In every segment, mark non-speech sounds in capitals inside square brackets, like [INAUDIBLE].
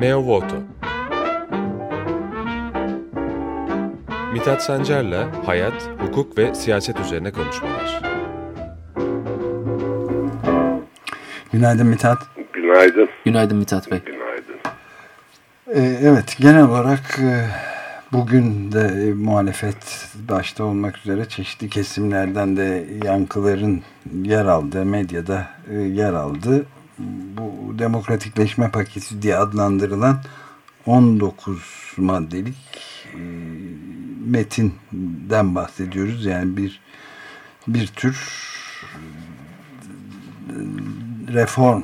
Meo Voto Mithat Sancar'la hayat, hukuk ve siyaset üzerine konuşmalar. Günaydın Mithat. Günaydın. Günaydın Mithat Bey. Günaydın. Ee, evet genel olarak e, bugün de e, muhalefet başta olmak üzere çeşitli kesimlerden de yankıların yer aldığı medyada e, yer aldı. Demokratikleşme paketi diye adlandırılan 19 maddelik e, metinden bahsediyoruz. Yani bir bir tür reform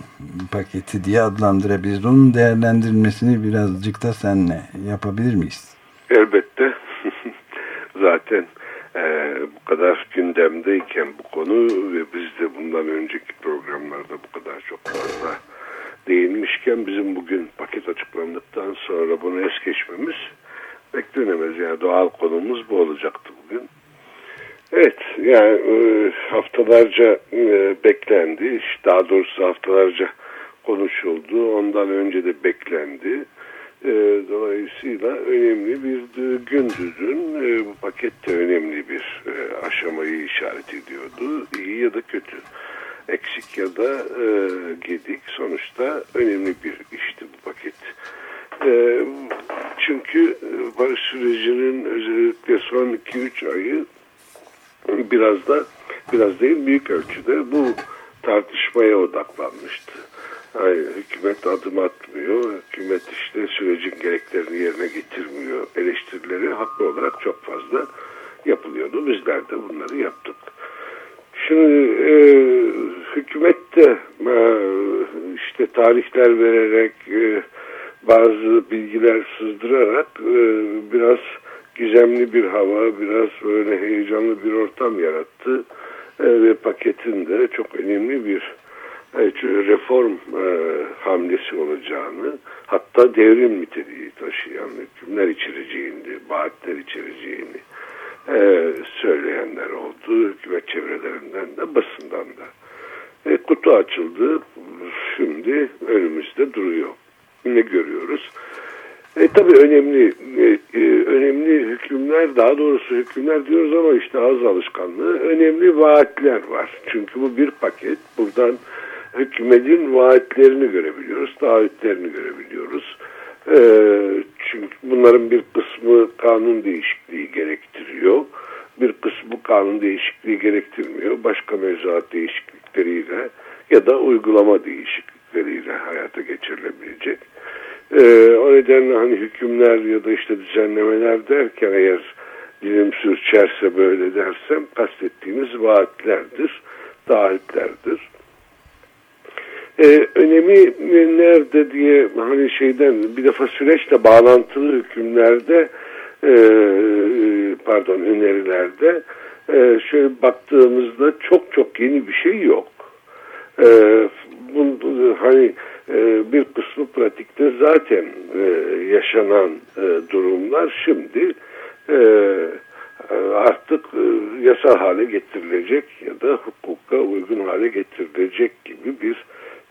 paketi diye adlandırabiliriz. Onun değerlendirilmesini birazcık da senle yapabilir miyiz? Elbette. [LAUGHS] Zaten e, bu kadar gündemdeyken bu konu ve biz de bundan önceki programlarda bu kadar çok fazla değinmişken bizim bugün paket açıklandıktan sonra bunu es geçmemiz beklenemez. Yani doğal konumuz bu olacaktı bugün. Evet yani e, haftalarca e, beklendi. Daha doğrusu haftalarca konuşuldu. Ondan önce de beklendi. E, dolayısıyla önemli bir gündü dün. Bu paket de önemli bir aşamayı işaret ediyordu. İyi ya da kötü. Eksik ya da gedik. Sonuçta önemli bir işti bu paket. Çünkü barış sürecinin özellikle son 2-3 ayı biraz da biraz değil büyük ölçüde bu tartışmaya odaklanmıştı. Yani hükümet adım atmıyor, hükümet işte sürecin gereklerini yerine getirmiyor. Eleştirileri haklı olarak çok fazla yapılıyordu. Bizler de bunları yaptık. Şimdi e, hükümet de e, işte tarihler vererek e, bazı bilgiler sızdırarak e, biraz gizemli bir hava, biraz böyle heyecanlı bir ortam yarattı. Ve paketin de çok önemli bir reform hamlesi olacağını, hatta devrim niteliği taşıyan hükümler içereceğini, vaatler içereceğini e, söyleyenler oldu. Hükümet çevrelerinden de, basından da. E, kutu açıldı. Şimdi önümüzde duruyor. Ne görüyoruz? E, tabii önemli e, e, önemli hükümler daha doğrusu hükümler diyoruz ama işte ağız alışkanlığı önemli vaatler var. Çünkü bu bir paket. Buradan hükümetin vaatlerini görebiliyoruz, taahhütlerini görebiliyoruz. E, çünkü bunların bir kısmı kanun değişikliği gerektiriyor. Bir kısmı kanun değişikliği gerektirmiyor. Başka mevzuat değişiklikleriyle ya da uygulama değişiklikleriyle hayata geçirilebilecek. Ee, o nedenle hani hükümler ya da işte düzenlemeler derken eğer dilim sürçerse böyle dersem kastettiğimiz vaatlerdir, taahhütlerdir. Ee, önemi nerede diye hani şeyden bir defa süreçle bağlantılı hükümlerde e, pardon önerilerde e, şöyle baktığımızda çok çok yeni bir şey yok. E, bu, hani e, bir kısmı pratikte zaten e, yaşanan e, durumlar şimdi artık yasal hale getirilecek ya da hukuka uygun hale getirilecek gibi bir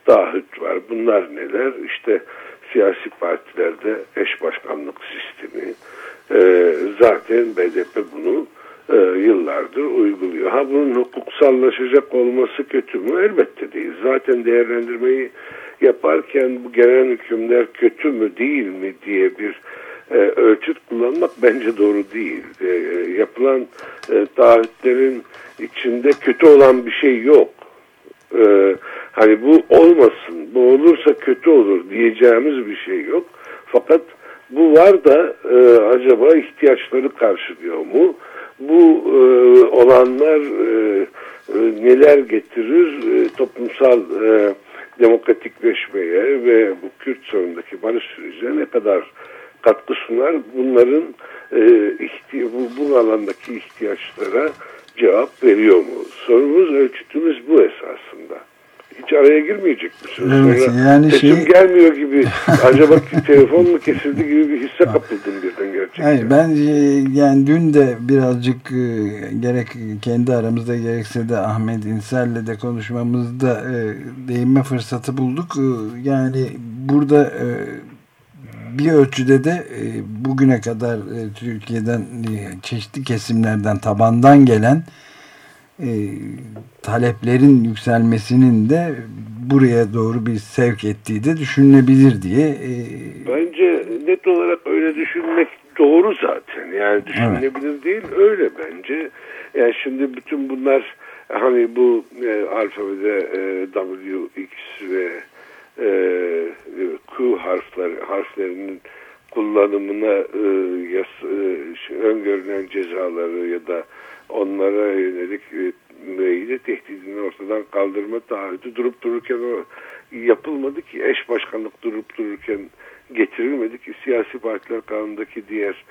taahhüt var. Bunlar neler? İşte siyasi partilerde eş başkanlık sistemi. zaten BDP bunu yıllardır uyguluyor. Ha bunun hukuksallaşacak olması kötü mü? Elbette değil. Zaten değerlendirmeyi yaparken bu gelen hükümler kötü mü değil mi diye bir e, ölçüt kullanmak bence doğru değil. E, yapılan e, taahhütlerin içinde kötü olan bir şey yok. E, hani bu olmasın, bu olursa kötü olur diyeceğimiz bir şey yok. Fakat bu var da e, acaba ihtiyaçları karşılıyor mu? Bu e, olanlar e, neler getirir? E, toplumsal e, demokratikleşmeye ve bu Kürt sorunundaki barış sürecine ne kadar katkı sunar bunların e, bu, bu alandaki ihtiyaçlara cevap veriyor mu? Sorumuz, ölçütümüz bu esasında hiç araya girmeyecek misiniz? Evet, Sonra yani sesim şey... gelmiyor gibi [LAUGHS] acaba telefon mu kesildi gibi bir hisse kapıldım birden gerçekten. Hayır, ben e, yani dün de birazcık e, gerek kendi aramızda gerekse de Ahmet İnsel'le de konuşmamızda e, değinme fırsatı bulduk. Yani burada bir ölçüde de bugüne kadar Türkiye'den çeşitli kesimlerden tabandan gelen e, taleplerin yükselmesinin de buraya doğru bir sevk ettiği de düşünülebilir diye. E, bence net olarak öyle düşünmek doğru zaten. Yani düşünülebilir evet. değil öyle bence. Yani şimdi bütün bunlar hani bu e, alfabede e, W, X ve e, Q harfler, harflerinin kullanımına e, yas, e, öngörülen cezaları ya da onlara yönelik müeyyide tehdidini ortadan kaldırma taahhütü durup dururken o yapılmadı ki eş başkanlık durup dururken getirilmedi ki siyasi partiler kanundaki diğer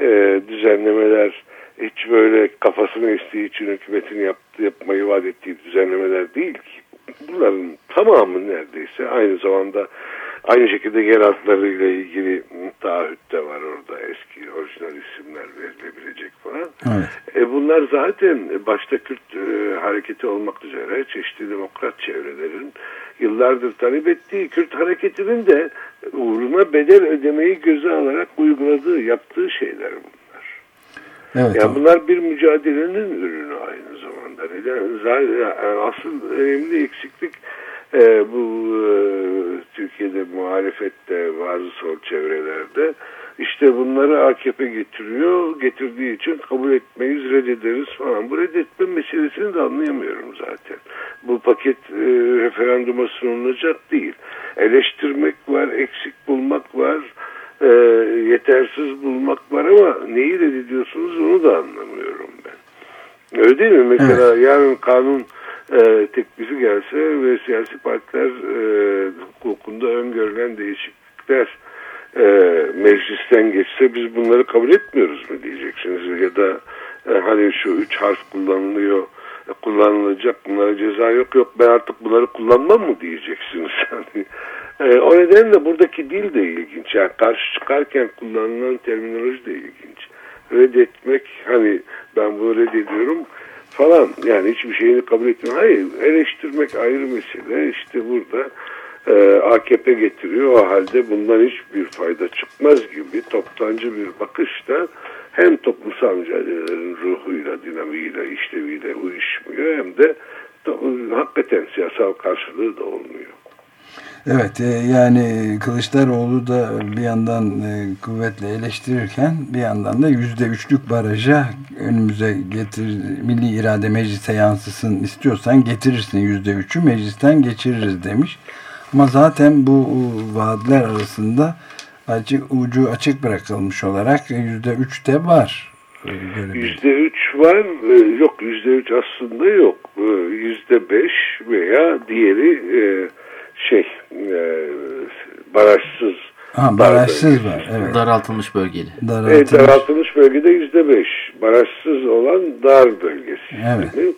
e, düzenlemeler hiç böyle kafasına estiği için hükümetin yaptığı, yapmayı vaat ettiği düzenlemeler değil ki. Bunların tamamı neredeyse aynı zamanda aynı şekilde yer adlarıyla ilgili taahhüt de var orada eski orijinal isimler verilebilecek falan. Evet. E bunlar zaten başta Kürt e, hareketi olmak üzere çeşitli demokrat çevrelerin yıllardır talep ettiği Kürt hareketinin de uğruna bedel ödemeyi göze alarak uyguladığı, yaptığı şeyler bunlar. Evet, yani bunlar bir mücadelenin ürünü aynı zamanda. Neden? Zaten yani asıl önemli eksiklik e, bu e, Türkiye'de muhalefette bazı sol çevrelerde işte bunları AKP getiriyor. Getirdiği için kabul etmeyiz, reddederiz falan. Bu reddetme meselesini de anlayamıyorum zaten. Bu paket e, referanduma sunulacak değil. Eleştirmek var, eksik bulmak var, e, yetersiz bulmak var ama neyi reddediyorsunuz onu da anlamıyorum ben. Öyle değil mi? Mesela evet. yarın kanun e, teklifi gelse ve siyasi partiler e, hukukunda öngörülen değişiklikler e, meclisten geçse biz bunları kabul etmiyoruz mu diyeceksiniz? Ya da e, hani şu üç harf kullanılıyor e, kullanılacak bunlara ceza yok yok ben artık bunları kullanmam mı diyeceksiniz? [LAUGHS] Hani e, o nedenle buradaki dil de ilginç. Yani karşı çıkarken kullanılan terminoloji de ilginç. Reddetmek hani ben bunu reddediyorum falan yani hiçbir şeyini kabul etmiyorum. Hayır eleştirmek ayrı mesele. İşte burada e, AKP getiriyor. O halde bundan hiçbir fayda çıkmaz gibi toptancı bir bakışla hem toplumsal mücadelelerin ruhuyla, dinamiğiyle, işleviyle uyuşmuyor hem de hakikaten siyasal karşılığı da olmuyor. Evet e, yani Kılıçdaroğlu da bir yandan e, kuvvetle eleştirirken bir yandan da yüzde üçlük baraja önümüze getir milli irade meclise yansısın istiyorsan getirirsin yüzde üçü meclisten geçiririz demiş. Ama zaten bu vaatler arasında açık, ucu açık bırakılmış olarak yüzde üç de var. Yüzde üç var. E, yok yüzde üç aslında yok. E, yüzde beş veya diğeri e, şey barajsız Ha, barajsız var. Evet. Daraltılmış bölgeli. Daraltılmış, evet, daraltılmış bölgede yüzde beş. Barajsız olan dar bölgesi. Evet.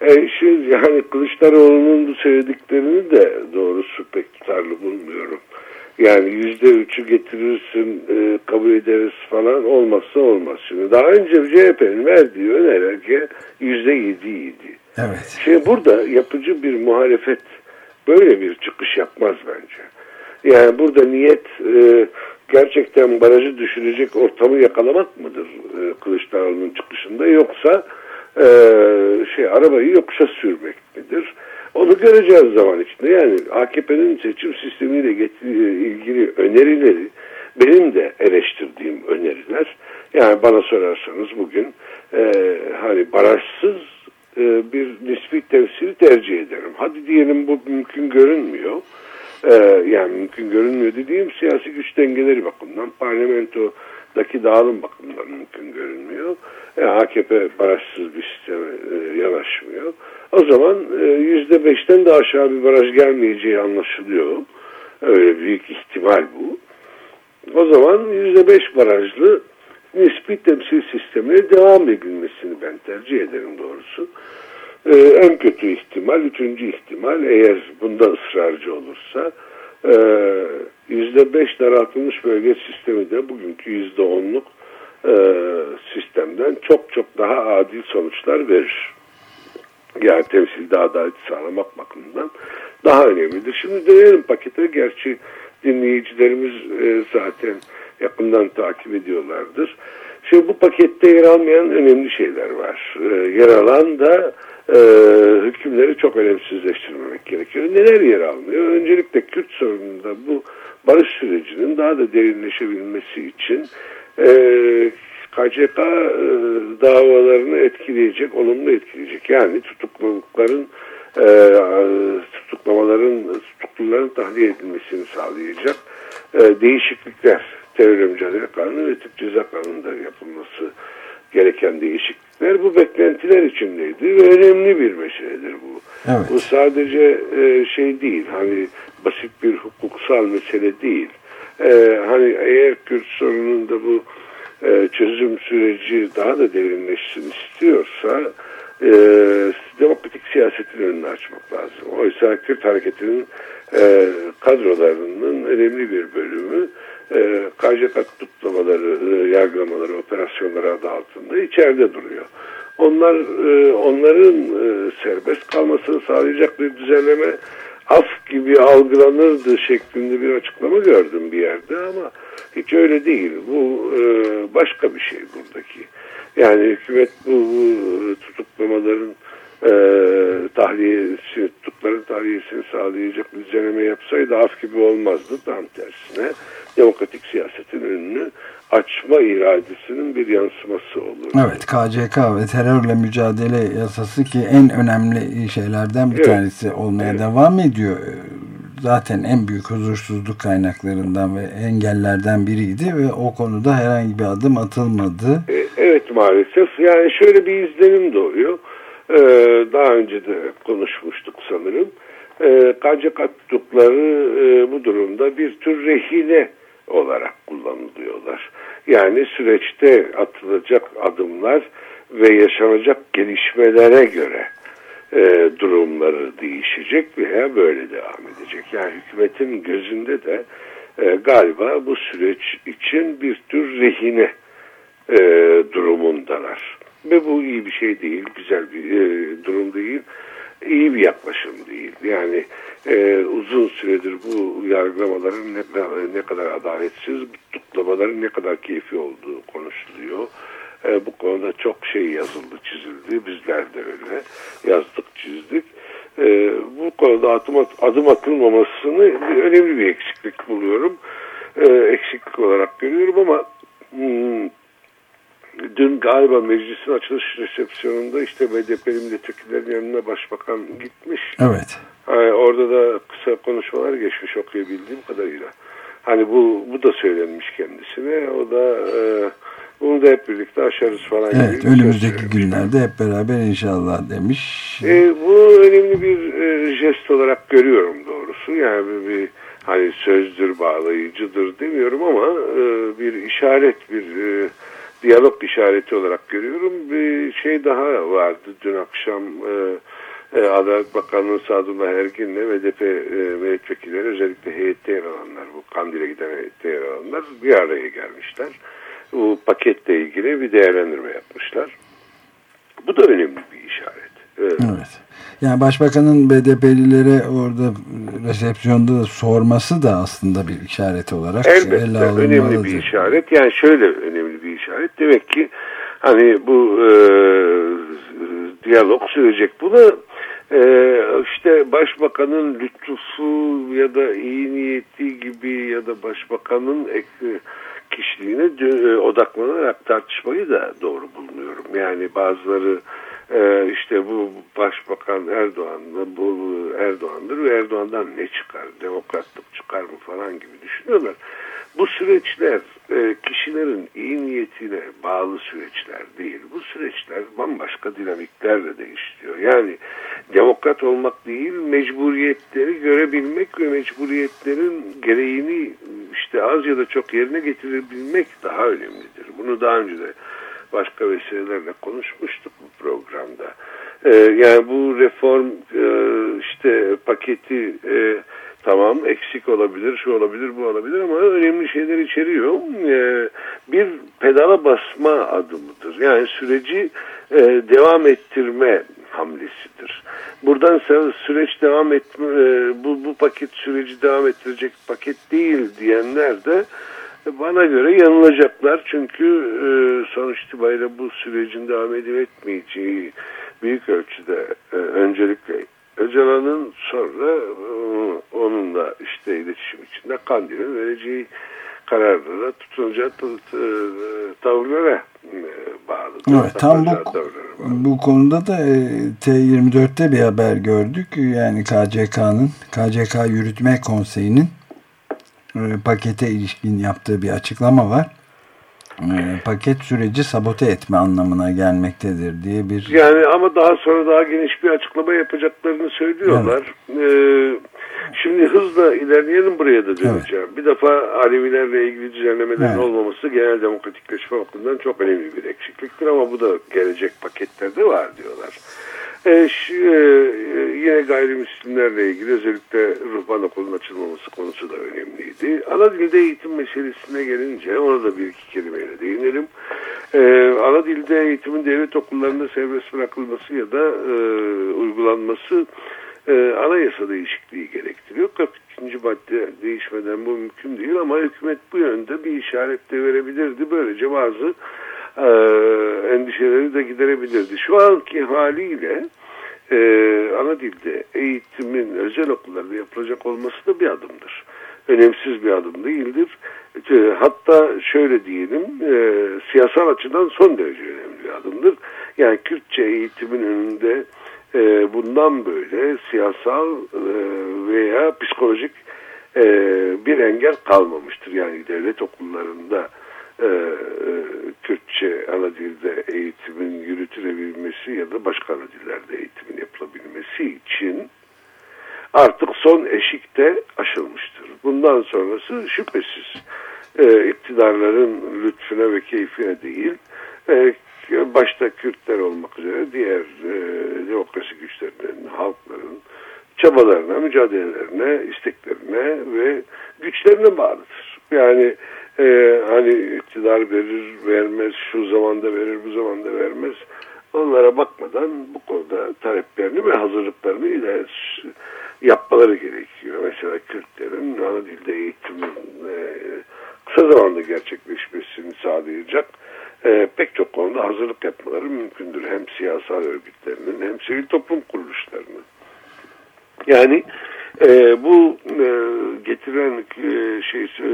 E, şimdi yani Kılıçdaroğlu'nun bu söylediklerini de doğrusu pek tutarlı bulmuyorum. Yani yüzde üçü getirirsin e, kabul ederiz falan olmazsa olmaz. Şimdi daha önce CHP'nin verdiği önerge yüzde yediydi. Evet. Şimdi burada yapıcı bir muhalefet böyle bir çıkış yapmaz bence. Yani burada niyet e, gerçekten barajı düşürecek ortamı yakalamak mıdır e, Kılıçdaroğlu'nun çıkışında yoksa e, şey arabayı yokuşa sürmek midir? Onu göreceğiz zaman içinde. Yani AKP'nin seçim sistemiyle ilgili önerileri benim de eleştirdiğim öneriler. Yani bana sorarsanız bugün e, hani barajsız e, bir nispi temsili tercih ederim. Hadi diyelim bu mümkün görünmüyor. E, yani mümkün görünmüyor dediğim siyasi güç dengeleri bakımından parlamentodaki dağılım bakımından mümkün görünmüyor. E, AKP barajsız bir sisteme e, yanaşmıyor. O zaman e, yüzde beşten de aşağı bir baraj gelmeyeceği anlaşılıyor. Öyle büyük ihtimal bu. O zaman yüzde beş barajlı nispi temsil sistemine devam edilmesini ben tercih ederim doğrusu. Ee, en kötü ihtimal, üçüncü ihtimal eğer bunda ısrarcı olursa e, yüzde beş daraltılmış bölge sistemi de bugünkü yüzde onluk e, sistemden çok çok daha adil sonuçlar verir. Yani temsilde adalet sağlamak bakımından daha önemlidir. Şimdi dönelim pakete. Gerçi dinleyicilerimiz e, zaten yakından takip ediyorlardır. Şimdi bu pakette yer almayan önemli şeyler var. E, yer alan da e, hükümleri çok önemsizleştirmemek gerekiyor. Neler yer almıyor? Öncelikle Kürt sorununda bu barış sürecinin daha da derinleşebilmesi için e, KCK e, davalarını etkileyecek, olumlu etkileyecek. Yani tutuklulukların e, tutuklamaların, tutukluların tahliye edilmesini sağlayacak e, değişiklikler terör mücadele kanunu ve Türk ceza kanununda yapılması gereken değişiklikler bu beklentiler içindeydi ve önemli bir meseledir bu. Evet. Bu sadece e, şey değil hani basit bir hukuksal mesele değil. E, hani eğer Kürt sorununda bu e, çözüm süreci daha da derinleşsin istiyorsa e, demokratik siyasetin önünü açmak lazım. Oysa Kürt hareketinin e, kadrolarının önemli bir bölümü e, KCK tutlamaları, e, yargılamaları, operasyonları adı altında içeride duruyor. Onlar e, onların e, serbest kalmasını sağlayacak bir düzenleme af gibi algılanırdı şeklinde bir açıklama gördüm bir yerde ama hiç öyle değil. Bu e, başka bir şey buradaki. Yani hükümet bu, bu tutuklamaların e, tahliyesi, tutukların tahliyesini sağlayacak bir düzenleme yapsaydı af gibi olmazdı. Tam tersine demokratik siyasetin önünü açma iradesinin bir yansıması olur. Evet KCK ve terörle mücadele yasası ki en önemli şeylerden bir evet. tanesi olmaya evet. devam ediyor. Zaten en büyük huzursuzluk kaynaklarından ve engellerden biriydi ve o konuda herhangi bir adım atılmadı. E, evet maalesef yani şöyle bir izlenim doğuyor. Ee, daha önce de konuşmuştuk sanırım. Ee, KCK tutukları e, bu durumda bir tür rehine olarak kullanılıyorlar. Yani süreçte atılacak adımlar ve yaşanacak gelişmelere göre e, durumları değişecek veya böyle devam edecek. Yani hükümetin gözünde de e, galiba bu süreç için bir tür rehine e, durumundalar. Ve bu iyi bir şey değil, güzel bir e, durum değil, iyi bir yaklaşım değil. Yani e, uzun süredir bu yargılamaların ne, ne kadar adaletsiz, tutuklamaların ne kadar keyfi olduğu konuşuluyor. E, bu konuda çok şey yazıldı, çizildi. Bizler de öyle yazdık, çizdik. E, bu konuda adım, at, adım atılmamasını önemli bir eksiklik buluyorum. E, eksiklik olarak görüyorum ama hmm, dün galiba meclisin açılış resepsiyonunda işte BDP milletvekillerinin yanına başbakan gitmiş. Evet. Yani orada da kısa konuşmalar geçmiş okuyabildiğim kadarıyla. Hani bu bu da söylenmiş kendisine. O da e, bunu da hep birlikte aşarız falan. Evet gibi önümüzdeki günlerde hep beraber inşallah demiş. E, bu önemli bir e, jest olarak görüyorum doğrusu. Yani bir, bir hani sözdür bağlayıcıdır demiyorum ama e, bir işaret bir e, diyalog işareti olarak görüyorum. Bir şey daha vardı dün akşam e, e, Adalet Bakanlığı Sadullah Ergin'le VDP e, milletvekilleri özellikle heyette yer alanlar, bu Kandil'e giden heyette yer alanlar bir araya gelmişler. Bu paketle ilgili bir değerlendirme yapmışlar. Bu da önemli bir işaret. Evet. Yani başbakanın BDP'lilere orada resepsiyonda da sorması da aslında bir işaret olarak Elbette önemli bir işaret. Yani şöyle önemli bir işaret. Demek ki hani bu e, diyalog sürecek. Bunu e, işte başbakanın lütfu ya da iyi niyeti gibi ya da başbakanın kişiliğine e, odaklanarak tartışmayı da doğru bulmuyorum. Yani bazıları e, işte bu başbakan Erdoğan bu Erdoğan'dır ve Erdoğan'dan ne çıkar? Demokratlık çıkar mı falan gibi düşünüyorlar. Bu süreçler e, kişilerin iyi niyetine bağlı süreçler değil. Bu süreçler bambaşka dinamiklerle değişiyor. Yani demokrat olmak değil, mecburiyetleri görebilmek ve mecburiyetlerin gereğini işte az ya da çok yerine getirebilmek daha önemlidir. Bunu daha önce de başka vesilelerle konuşmuştuk bu programda. Ee, yani bu reform e, işte paketi e, tamam eksik olabilir, şu olabilir, bu olabilir ama önemli şeyler içeriyor. Ee, bir pedala basma adımıdır. Yani süreci e, devam ettirme hamlesidir. buradan süreç devam etme, bu, bu paket süreci devam ettirecek paket değil diyenler de bana göre yanılacaklar. Çünkü e, sonuç itibariyle bu sürecin devam edip etmeyeceği büyük ölçüde e, öncelikle Öcalan'ın sonra e, onunla işte iletişim içinde Kandil'in vereceği kararlara tutunacağı tavırlara e, bağlı. Evet, tam bu, bu konuda da e, T24'te bir haber gördük. Yani KCK'nın, KCK Yürütme Konseyi'nin e, pakete ilişkin yaptığı bir açıklama var. E, paket süreci sabote etme anlamına gelmektedir diye bir... Yani ama daha sonra daha geniş bir açıklama yapacaklarını söylüyorlar. Evet. Ee, Şimdi hızla ilerleyelim buraya da döneceğim. Evet. Bir defa Alevilerle ilgili düzenlemelerin evet. olmaması genel demokratikleşme bakımından çok önemli bir eksikliktir ama bu da gelecek paketlerde var diyorlar. E, şu, e, yine gayrimüslimlerle ilgili özellikle ruhban okulun açılmaması konusu da önemliydi. Ana dilde eğitim meselesine gelince ona da bir iki kelimeyle değinelim. E, ana dilde eğitimin devlet okullarında serbest bırakılması ya da e, uygulanması e, anayasa değişikliği gerektiriyor. 42. madde değişmeden bu mümkün değil ama hükümet bu yönde bir işaret de verebilirdi. Böylece bazı e, endişeleri de giderebilirdi. Şu anki haliyle e, ana dilde eğitimin özel okullarda yapılacak olması da bir adımdır. Önemsiz bir adım değildir. E, hatta şöyle diyelim e, siyasal açıdan son derece önemli bir adımdır. Yani Kürtçe eğitimin önünde e, bundan böyle siyasal e, veya psikolojik e, bir engel kalmamıştır. Yani devlet okullarında e, e, Kürtçe ana dilde eğitimin yürütülebilmesi ya da başka ana dillerde eğitimin yapılabilmesi için artık son eşikte aşılmıştır. Bundan sonrası şüphesiz e, iktidarların lütfüne ve keyfine değil, e, başta Kürtler olmak üzere diğer e, demokrasi güçlerinin, halkların çabalarına, mücadelelerine, isteklerine ve güçlerine bağlıdır. Yani e, hani iktidar verir, vermez, şu zamanda verir, bu zamanda vermez. Onlara bakmadan bu konuda taleplerini ve hazırlıklarını ileri yapmaları gerekiyor. Mesela Kürtlerin ana dilde eğitimin e, kısa zamanda gerçekleşmesini sağlayacak e, pek çok konuda hazırlık yapmaları mümkündür. Hem siyasal örgütlerinin hem sivil toplum kuruluşlarının. Yani e, bu e, getiren e, şey e,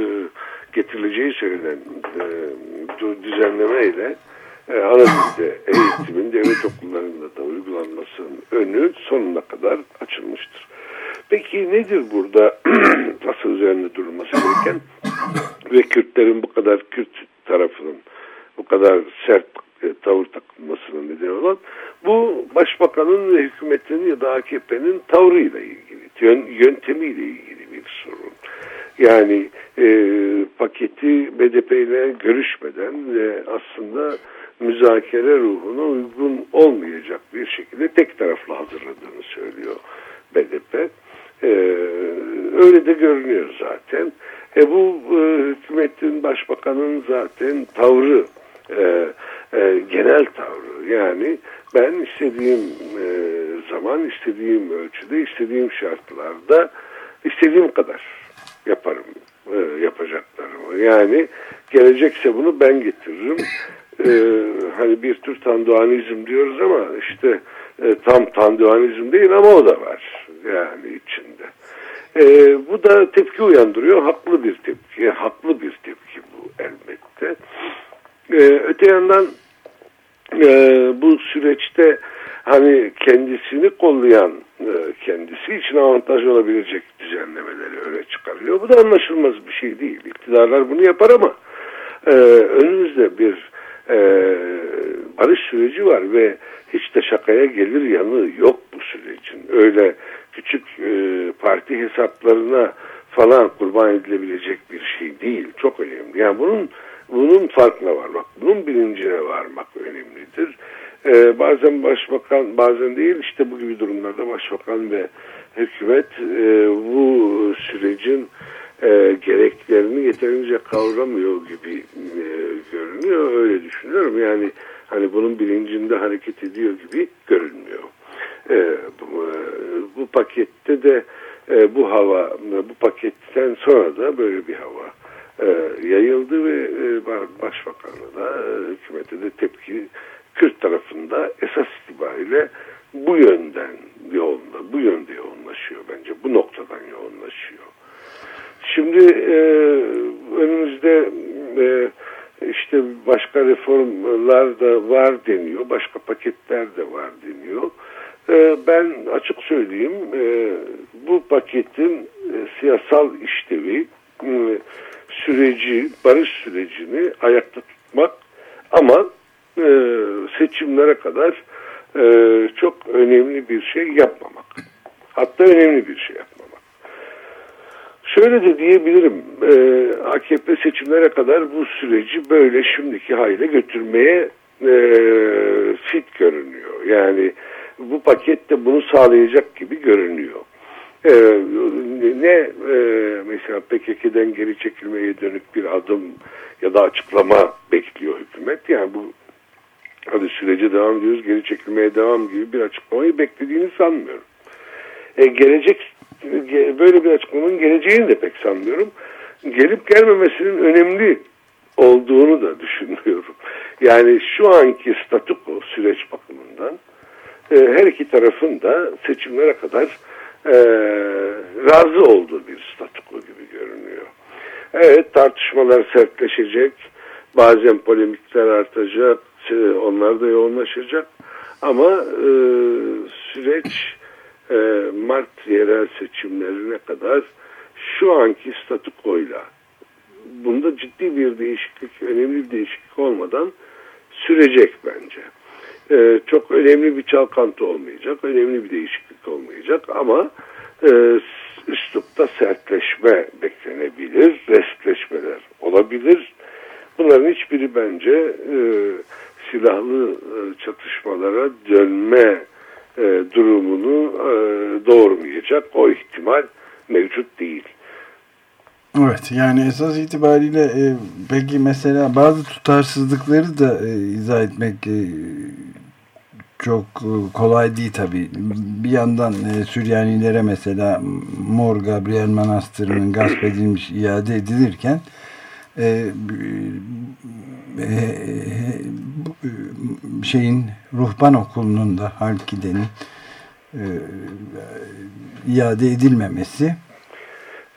getirileceği söylenen e, düzenlemeyle e, ana dilde eğitimin devlet okullarında da uygulanmasının önü sonuna kadar açılmıştır. Peki nedir burada [CLEARS THROAT] asıl üzerinde durulması gereken ve Kürtlerin bu kadar Kürt tarafının bu kadar sert e, tavır takılmasına neden olan bu başbakanın ve hükümetin ya da AKP'nin tavrıyla ilgili, yöntemiyle ilgili bir sorun. Yani paketi BDP ile görüşmeden ve aslında müzakere ruhuna uygun olmayacak bir şekilde tek taraflı hazırladığını söylüyor BDP. Ee, öyle de görünüyor zaten. E bu e, hükümetin başbakanın zaten tavrı e, e, genel tavrı. Yani ben istediğim e, zaman, istediğim ölçüde, istediğim şartlarda istediğim kadar. Yani gelecekse bunu ben getiririm. [LAUGHS] E, hani bir tür tanduanizm diyoruz ama işte e, tam tanduanizm değil ama o da var yani içinde. E, bu da tepki uyandırıyor. Haklı bir tepki. Haklı bir tepki bu elbette. Ee, öte yandan e, bu süreçte hani kendisini kollayan e, kendisi için avantaj olabilecek düzenlemeleri öne çıkarıyor. Bu da anlaşılmaz bir şey değil. İktidarlar bunu yapar ama e, önümüzde bir e, barış süreci var ve hiç de şakaya gelir yanı yok bu sürecin. Öyle küçük parti hesaplarına falan kurban edilebilecek bir şey değil. Çok önemli. Yani bunun bunun farkına varmak, bunun bilincine varmak önemlidir. Ee, bazen başbakan, bazen değil işte bu gibi durumlarda başbakan ve hükümet e, bu sürecin e, gereklerini yeterince kavramıyor gibi e, görünüyor. Öyle düşünüyorum. Yani hani bunun bilincinde hareket ediyor gibi görünmüyor. E, bu, e, bu pakette de e, bu hava, bu paketten sonra da böyle bir hava e, yayıldı ve e, Başbakanı da hükümete de tepki Kürt tarafında esas itibariyle bu yönden yoğunla, bu yönde yoğunlaşıyor bence. Bu noktadan yoğunlaşıyor. Şimdi e, önümüzde e, işte başka reformlar da var deniyor, başka paketler de var deniyor. E, ben açık söyleyeyim, e, bu paketin e, siyasal işlevi, e, süreci, barış sürecini ayakta tutmak ama seçimlere kadar e, çok önemli bir şey yapmamak. Hatta önemli bir şey yapmamak. Şöyle de diyebilirim, e, AKP seçimlere kadar bu süreci böyle şimdiki hale götürmeye e, fit görünüyor. Yani bu pakette bunu sağlayacak gibi görünüyor. Ee, ne e, mesela PKK'den geri çekilmeye dönük bir adım ya da açıklama bekliyor hükümet. Yani bu hadi sürece devam ediyoruz geri çekilmeye devam gibi bir açıklamayı beklediğini sanmıyorum. E, gelecek böyle bir açıklamanın geleceğini de pek sanmıyorum. Gelip gelmemesinin önemli olduğunu da [LAUGHS] düşünüyorum. Yani şu anki statüko süreç bakımından e, her iki tarafın da seçimlere kadar e, razı olduğu bir statüko gibi görünüyor. Evet tartışmalar sertleşecek, bazen polemikler artacak, onlar da yoğunlaşacak ama e, süreç e, Mart yerel seçimlerine kadar şu anki statükoyla bunda ciddi bir değişiklik, önemli bir değişiklik olmadan sürecek bence. Ee, çok önemli bir çalkantı olmayacak, önemli bir değişiklik olmayacak ama e, üslupta sertleşme beklenebilir, restleşmeler olabilir. Bunların hiçbiri bence e, silahlı e, çatışmalara dönme e, durumunu e, doğurmayacak. O ihtimal mevcut değil. Evet yani esas itibariyle e, peki mesela bazı tutarsızlıkları da e, izah etmek e, çok e, kolay değil tabi. Bir yandan e, Süryanilere mesela Mor Gabriel Manastırı'nın gasp edilmiş iade edilirken e, e, e, şeyin ruhban okulunun da Halkide'nin e, iade edilmemesi.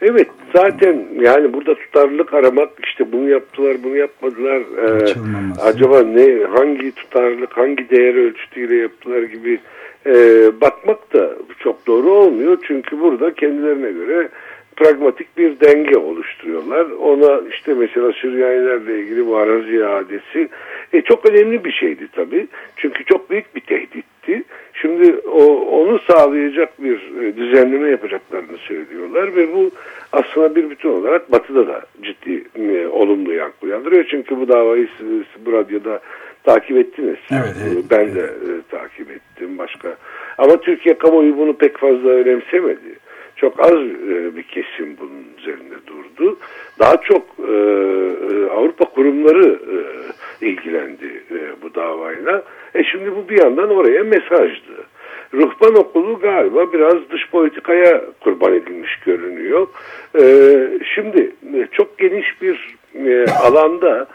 Evet zaten yani burada tutarlılık aramak işte bunu yaptılar bunu yapmadılar ee, acaba ne hangi tutarlılık hangi değer ölçütüyle yaptılar gibi e, bakmak da çok doğru olmuyor. Çünkü burada kendilerine göre pragmatik bir denge oluşturuyorlar. Ona işte mesela Süryanilerle ilgili bu arazi iadesi e, çok önemli bir şeydi tabii. Çünkü çok büyük bir tehditti. Şimdi o, onu sağlayacak bir e, düzenleme yapacaklarını söylüyorlar ve bu aslında bir bütün olarak Batı'da da ciddi e, olumlu yankı uyandırıyor. Çünkü bu davayı siz, bu radyoda takip ettiniz. Evet, evet. Ben de e, takip ettim başka. Ama Türkiye kamuoyu bunu pek fazla önemsemedi. Çok az e, bir kesim bunun üzerinde durdu. Daha çok e, e, Avrupa kurumları ilgilendi bu davayla. E şimdi bu bir yandan oraya mesajdı. Ruhban okulu galiba biraz dış politikaya kurban edilmiş görünüyor. Şimdi çok geniş bir alanda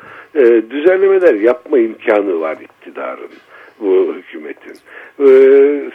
düzenlemeler yapma imkanı var iktidarın bu hükümetin.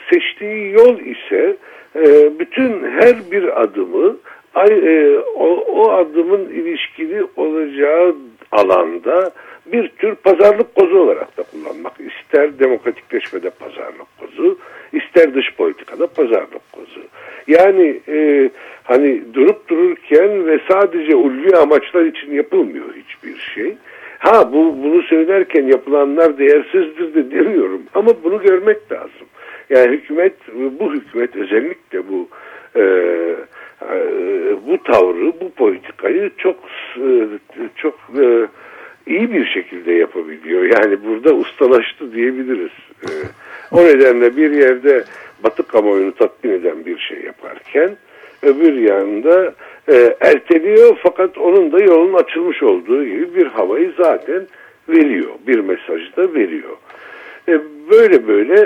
Seçtiği yol ise e, bütün her bir adımı e, o, adımın ilişkili olacağı alanda bir tür pazarlık kozu olarak da kullanmak. İster demokratikleşmede pazarlık kozu, ister dış politikada pazarlık kozu. Yani e, hani durup dururken ve sadece ulvi amaçlar için yapılmıyor hiçbir şey. Ha bu bunu söylerken yapılanlar değersizdir de demiyorum ama bunu görmek lazım. Yani hükümet, bu hükümet özellikle bu tavrı, bu politikayı çok e, çok e, iyi bir şekilde yapabiliyor. Yani burada ustalaştı diyebiliriz. E, o nedenle bir yerde Batı kamuoyunu tatmin eden bir şey yaparken öbür yanda e, erteliyor fakat onun da yolun açılmış olduğu gibi bir havayı zaten veriyor. Bir mesajı da veriyor. E, böyle böyle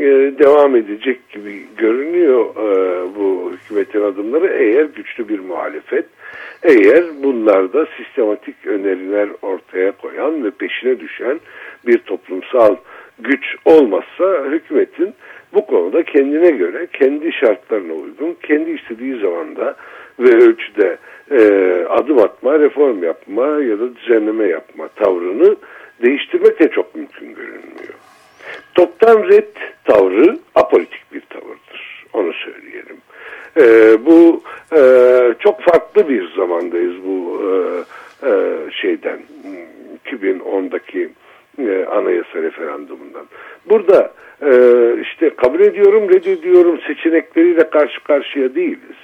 e, devam edecek gibi görünüyor e, bu hükümetin adımları eğer güçlü bir muhalefet, eğer bunlarda sistematik öneriler ortaya koyan ve peşine düşen bir toplumsal güç olmazsa hükümetin bu konuda kendine göre, kendi şartlarına uygun, kendi istediği zamanda ve ölçüde e, adım atma, reform yapma ya da düzenleme yapma tavrını değiştirmek de çok mümkün görünmüyor. Toptan red tavrı apolitik bir tavırdır. Onu söyleyelim. E, bu e, çok farklı bir zamandayız bu e, e, şeyden 2010'daki e, anayasa referandumundan. Burada e, işte kabul ediyorum, reddediyorum seçenekleriyle karşı karşıya değiliz.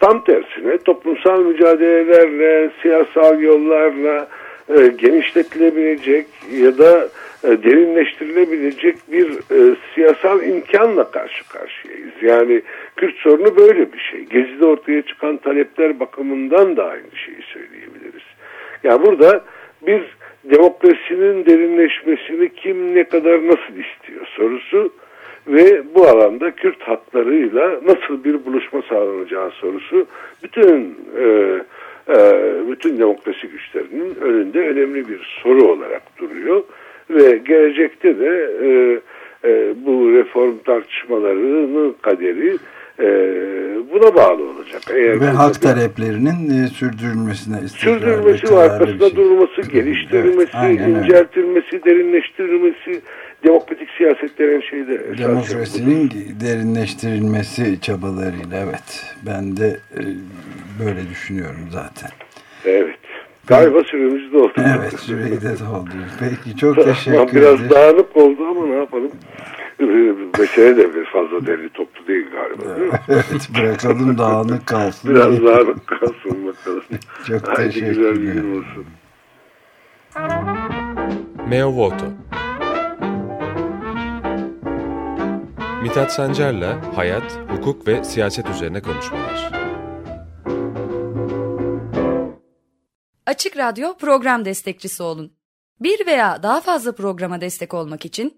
Tam tersine toplumsal mücadelelerle, siyasal yollarla e, genişletilebilecek ya da e, derinleştirilebilecek bir e, siyasal imkanla karşı karşıyayız. Yani Kürt sorunu böyle bir şey. Gezi'de ortaya çıkan talepler bakımından da aynı şeyi söyleyebiliriz. Yani burada bir demokrasinin derinleşmesini kim ne kadar nasıl istiyor sorusu ve bu alanda Kürt haklarıyla nasıl bir buluşma sağlanacağı sorusu bütün e, bütün demokrasi güçlerinin önünde önemli bir soru olarak duruyor. Ve gelecekte de e, e, bu reform tartışmalarının kaderi e, buna bağlı olacak. Eğer ve halk taleplerinin e, sürdürülmesine sürdürülmesi ve arkasında şey. durulması, geliştirilmesi, evet, inceltilmesi, derinleştirilmesi, demokratik siyaset denen şeyde. Demokrasinin derinleştirilmesi çabalarıyla evet. Ben de e, böyle düşünüyorum zaten. Evet. Galiba süremiz doldu. Evet süreyi de doldu. Peki çok [LAUGHS] teşekkür ederim. Biraz dağınık oldu ama ne yapalım. Mesele de bir fazla derli toplu değil galiba. [LAUGHS] evet bırakalım dağınık kalsın. Biraz dağınık kalsın bakalım. çok Haydi güzel bir gün olsun. Meo Voto Mithat Sancar'la hayat, hukuk ve siyaset üzerine konuşmalar. Açık Radyo program destekçisi olun. Bir veya daha fazla programa destek olmak için